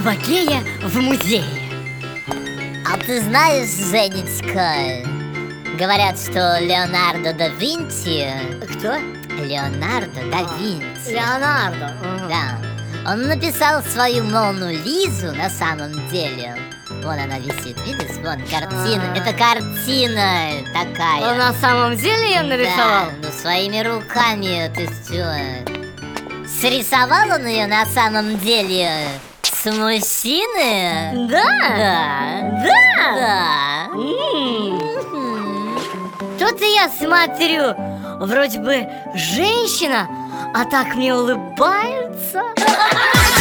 в музее А ты знаешь, Женечка, говорят, что Леонардо да Винчи... Кто? Леонардо да Винчи. Леонардо. Да. Он написал свою Мону Лизу на самом деле. Вон она висит, видишь? Вон картина. А. Это картина такая. Он на самом деле ее нарисовал? Да, ну своими руками, ты что? Срисовал он ее на самом деле мужчины? Да? Да. Да? Да. М, Мгм. Тут я смотрю, вроде бы женщина, а так мне улыбается.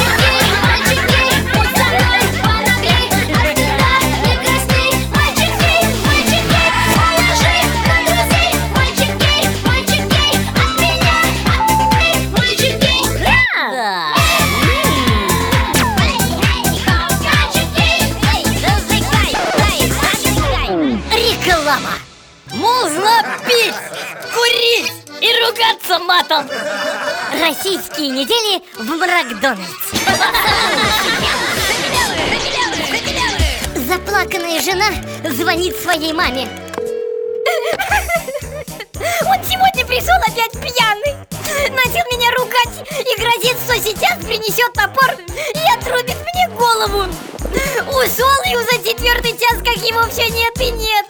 Реклама! Можно пить, курить и ругаться матом! Российские недели в Макдональдс. Заплаканная жена звонит своей маме. Он сегодня пришел опять пьяный. Начал меня ругать и грозит, что сейчас принесет топор и отрубит мне голову. Ушел и уже четвертый час, как его все нет и нету.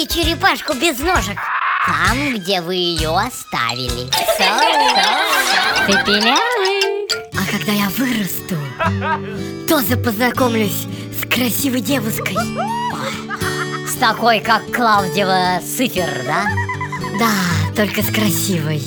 Найти черепашку без ножек? Там, где вы ее оставили. Пепелявый. А когда я вырасту, тоже познакомлюсь с красивой девушкой. С такой, как Клаудева Цифер, да? Да, только с красивой.